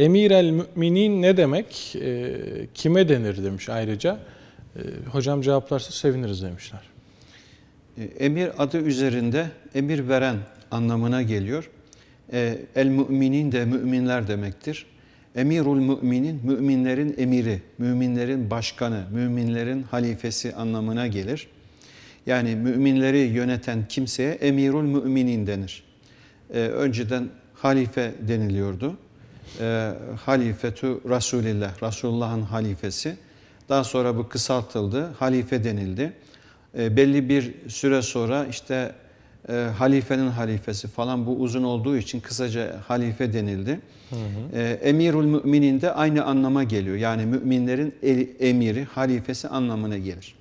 Emir el müminin ne demek? E, kime denir demiş ayrıca. E, hocam cevaplarsa seviniriz demişler. E, emir adı üzerinde emir veren anlamına geliyor. E, el müminin de müminler demektir. Emirul müminin, müminlerin emiri, müminlerin başkanı, müminlerin halifesi anlamına gelir. Yani müminleri yöneten kimseye emirul müminin denir. Ee, önceden halife deniliyordu. Ee, halifetu Resulillah, Resulullah'ın halifesi. Daha sonra bu kısaltıldı, halife denildi. Ee, belli bir süre sonra işte e, halifenin halifesi falan bu uzun olduğu için kısaca halife denildi. Hı hı. E, Emirul müminin de aynı anlama geliyor. Yani müminlerin emiri, halifesi anlamına gelir.